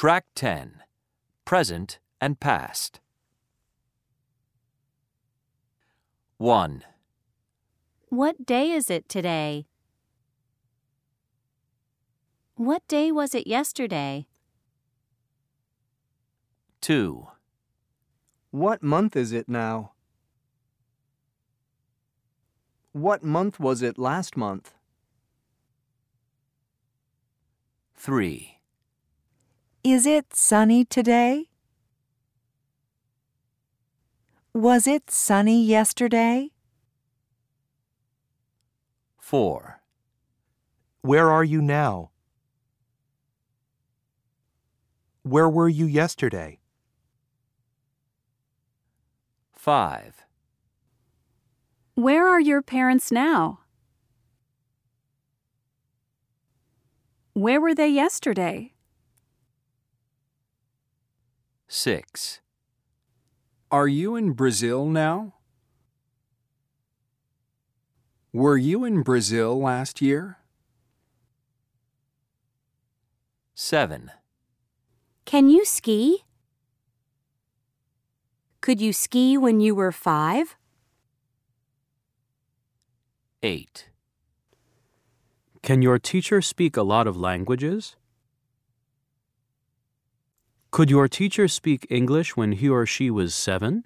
Track 10 Present and Past. 1, What day is it today? What day was it yesterday? 2, What month is it now? What month was it last month? 3, Is it sunny today? Was it sunny yesterday? 4, Where are you now? Where were you yesterday? 5, Where are your parents now? Where were they yesterday? 6, Are you in Brazil now? Were you in Brazil last year? 7, Can you ski? Could you ski when you were five? 8, Can your teacher speak a lot of languages? Could your teacher speak English when he or she was seven?